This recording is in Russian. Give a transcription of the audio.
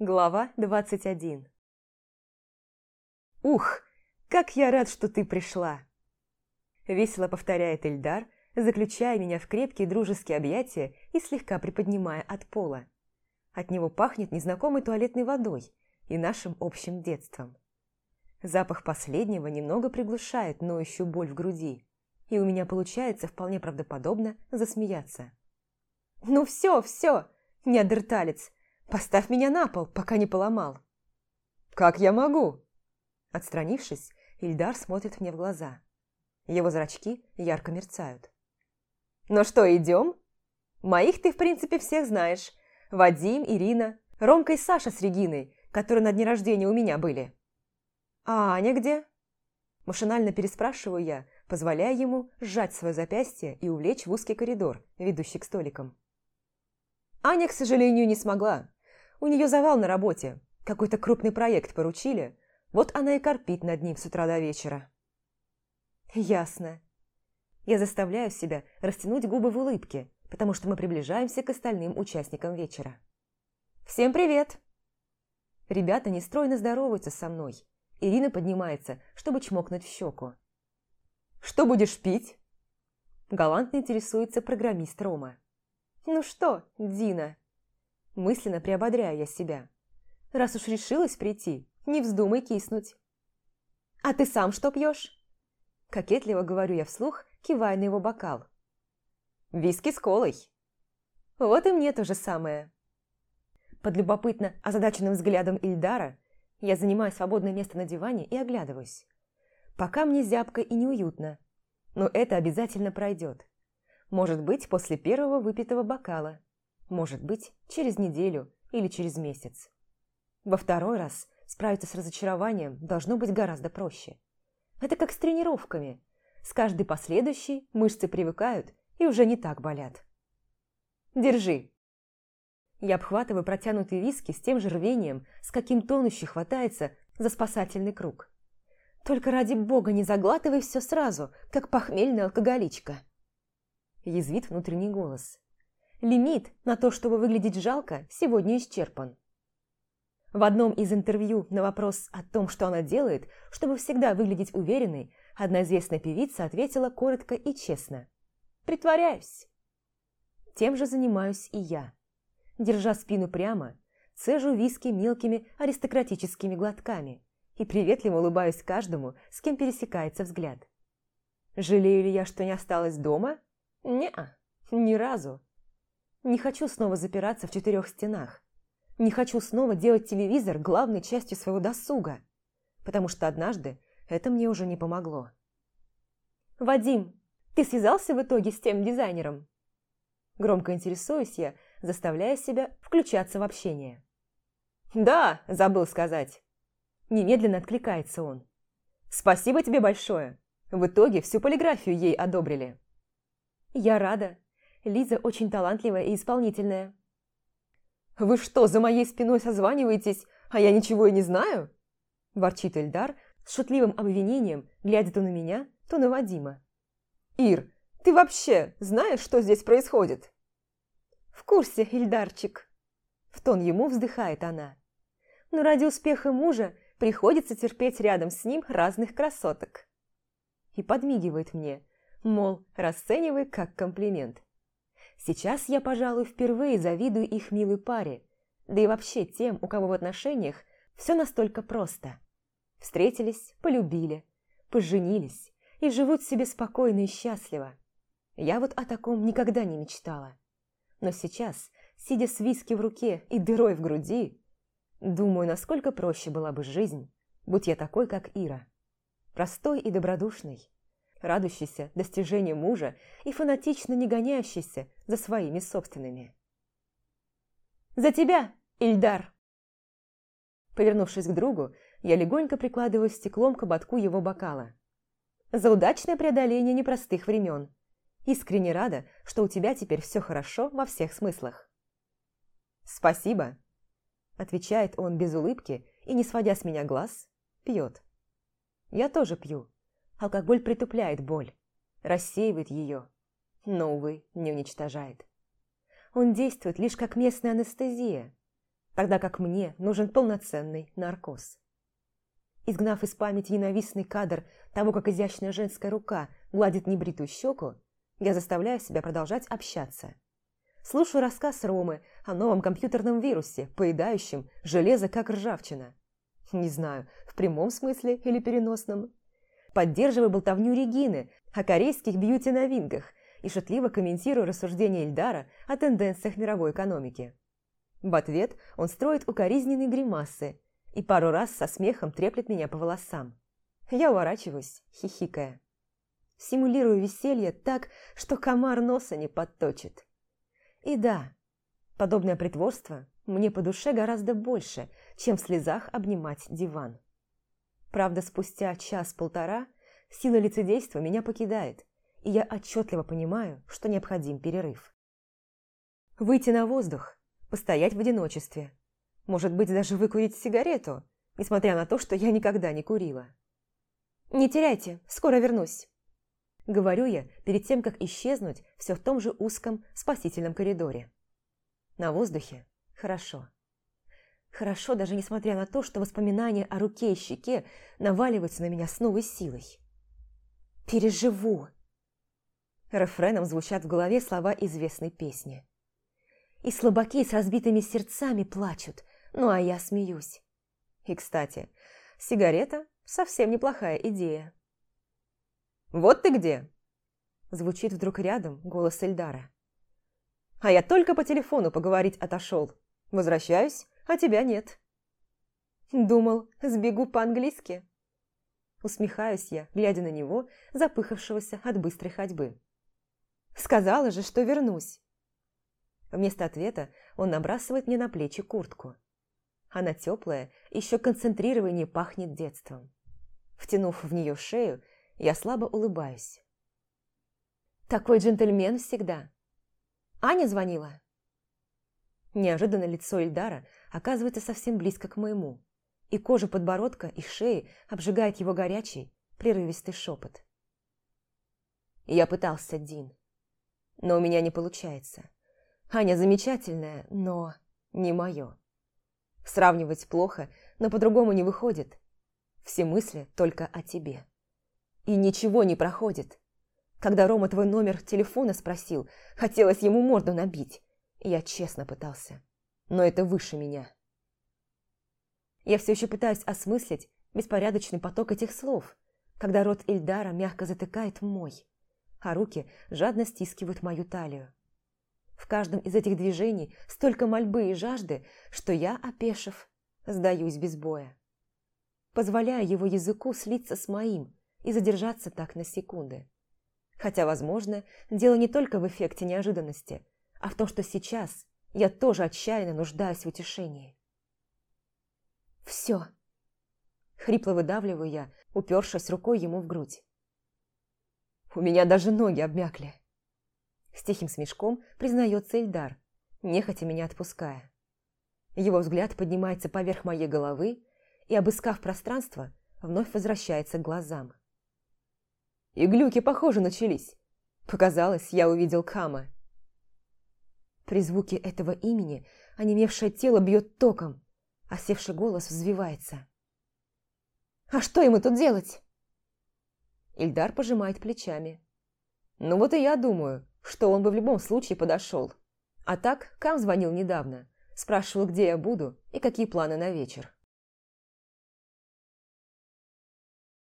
Глава 21 «Ух, как я рад, что ты пришла!» Весело повторяет Эльдар, заключая меня в крепкие дружеские объятия и слегка приподнимая от пола. От него пахнет незнакомой туалетной водой и нашим общим детством. Запах последнего немного приглушает ноющую боль в груди, и у меня получается вполне правдоподобно засмеяться. «Ну все, все, неандерталец, поставь меня на пол, пока не поломал». «Как я могу?» Отстранившись, Ильдар смотрит мне в глаза. Его зрачки ярко мерцают. «Ну что, идем? Моих ты, в принципе, всех знаешь. Вадим, Ирина, Ромка и Саша с Региной, которые на дне рождения у меня были». «А Аня где?» Машинально переспрашиваю я, позволяя ему сжать свое запястье и увлечь в узкий коридор, ведущий к столикам. Аня, к сожалению, не смогла. У нее завал на работе. Какой-то крупный проект поручили. Вот она и корпит над ним с утра до вечера. Ясно. Я заставляю себя растянуть губы в улыбке, потому что мы приближаемся к остальным участникам вечера. «Всем привет!» Ребята нестройно здороваются со мной. Ирина поднимается, чтобы чмокнуть в щеку. «Что будешь пить?» Галантно интересуется программист Рома. «Ну что, Дина?» Мысленно приободряю я себя. «Раз уж решилась прийти, не вздумай киснуть». «А ты сам что пьешь?» Кокетливо говорю я вслух, кивая на его бокал. «Виски с колой». Вот и мне то же самое. Под любопытно озадаченным взглядом Ильдара я занимаю свободное место на диване и оглядываюсь. Пока мне зябко и неуютно, но это обязательно пройдет. Может быть, после первого выпитого бокала. Может быть, через неделю или через месяц. Во второй раз справиться с разочарованием должно быть гораздо проще. Это как с тренировками. С каждой последующей мышцы привыкают и уже не так болят. Держи. Я обхватываю протянутые виски с тем же рвением, с каким тонущий хватается за спасательный круг. Только ради бога не заглатывай все сразу, как похмельная алкоголичка. Язвит внутренний голос. Лимит на то, чтобы выглядеть жалко, сегодня исчерпан. В одном из интервью на вопрос о том, что она делает, чтобы всегда выглядеть уверенной, одна известная певица ответила коротко и честно. «Притворяюсь». Тем же занимаюсь и я. Держа спину прямо, цежу виски мелкими аристократическими глотками и приветливо улыбаюсь каждому, с кем пересекается взгляд. Жалею ли я, что не осталась дома? Не-а, ни разу. Не хочу снова запираться в четырех стенах. Не хочу снова делать телевизор главной частью своего досуга, потому что однажды это мне уже не помогло. «Вадим, ты связался в итоге с тем дизайнером?» Громко интересуюсь я, заставляя себя включаться в общение. «Да, забыл сказать». Немедленно откликается он. «Спасибо тебе большое. В итоге всю полиграфию ей одобрили». «Я рада. Лиза очень талантливая и исполнительная». «Вы что, за моей спиной созваниваетесь, а я ничего и не знаю?» Ворчит Эльдар с шутливым обвинением, глядя то на меня, то на Вадима. «Ир, ты вообще знаешь, что здесь происходит?» «В курсе, Ильдарчик!» В тон ему вздыхает она. «Но ради успеха мужа приходится терпеть рядом с ним разных красоток». И подмигивает мне, мол, расценивай как комплимент. Сейчас я, пожалуй, впервые завидую их милой паре, да и вообще тем, у кого в отношениях все настолько просто. Встретились, полюбили, поженились и живут себе спокойно и счастливо. Я вот о таком никогда не мечтала. Но сейчас, сидя с виски в руке и дырой в груди, думаю, насколько проще была бы жизнь, будь я такой, как Ира. Простой и добродушный, радующийся достижению мужа и фанатично не гоняющийся за своими собственными. «За тебя, Ильдар!» Повернувшись к другу, я легонько прикладываю стеклом к ободку его бокала. «За удачное преодоление непростых времен. Искренне рада, что у тебя теперь все хорошо во всех смыслах». «Спасибо», – отвечает он без улыбки и, не сводя с меня глаз, пьет. «Я тоже пью, Алкоголь притупляет боль, рассеивает ее, но, увы, не уничтожает. Он действует лишь как местная анестезия. тогда как мне нужен полноценный наркоз. Изгнав из памяти ненавистный кадр того, как изящная женская рука гладит небритую щеку, я заставляю себя продолжать общаться. Слушаю рассказ Ромы о новом компьютерном вирусе, поедающем железо как ржавчина. Не знаю, в прямом смысле или переносном. Поддерживаю болтовню Регины о корейских бьюти-новинках и шутливо комментирую рассуждения Ильдара о тенденциях мировой экономики. В ответ он строит укоризненные гримасы и пару раз со смехом треплет меня по волосам. Я уворачиваюсь, хихикая. Симулирую веселье так, что комар носа не подточит. И да, подобное притворство мне по душе гораздо больше, чем в слезах обнимать диван. Правда, спустя час-полтора сила лицедейства меня покидает, и я отчетливо понимаю, что необходим перерыв. Выйти на воздух, постоять в одиночестве, может быть, даже выкурить сигарету, несмотря на то, что я никогда не курила. «Не теряйте, скоро вернусь», – говорю я перед тем, как исчезнуть все в том же узком спасительном коридоре. На воздухе хорошо. Хорошо, даже несмотря на то, что воспоминания о руке и щеке наваливаются на меня с новой силой. «Переживу!» Рефреном звучат в голове слова известной песни. И слабаки с разбитыми сердцами плачут, ну а я смеюсь. И, кстати, сигарета – совсем неплохая идея. «Вот ты где!» Звучит вдруг рядом голос Эльдара. «А я только по телефону поговорить отошел. Возвращаюсь, а тебя нет». «Думал, сбегу по-английски?» Усмехаюсь я, глядя на него, запыхавшегося от быстрой ходьбы. «Сказала же, что вернусь!» Вместо ответа он набрасывает мне на плечи куртку. Она теплая, еще концентрированнее пахнет детством. Втянув в нее шею, я слабо улыбаюсь. «Такой джентльмен всегда!» «Аня звонила?» Неожиданно лицо Ильдара оказывается совсем близко к моему, и кожа подбородка и шеи обжигает его горячий, прерывистый шепот. Я пытался, Дин, но у меня не получается. Аня замечательная, но не мое. Сравнивать плохо, но по-другому не выходит. Все мысли только о тебе. И ничего не проходит. Когда Рома твой номер телефона спросил, хотелось ему морду набить. Я честно пытался. Но это выше меня. Я все еще пытаюсь осмыслить беспорядочный поток этих слов, когда рот Ильдара мягко затыкает мой, а руки жадно стискивают мою талию. В каждом из этих движений столько мольбы и жажды, что я, опешив, сдаюсь без боя. Позволяю его языку слиться с моим и задержаться так на секунды. Хотя, возможно, дело не только в эффекте неожиданности, а в том, что сейчас я тоже отчаянно нуждаюсь в утешении. «Все!» – хрипло выдавливаю я, упершись рукой ему в грудь. У меня даже ноги обмякли. С тихим смешком признается Эльдар, нехотя меня отпуская. Его взгляд поднимается поверх моей головы и, обыскав пространство, вновь возвращается к глазам. И глюки, похоже, начались. Показалось, я увидел Кама. При звуке этого имени онемевшее тело бьет током, а севший голос взвивается. «А что ему тут делать?» Ильдар пожимает плечами. «Ну вот и я думаю, что он бы в любом случае подошел. А так Кам звонил недавно, спрашивал, где я буду и какие планы на вечер.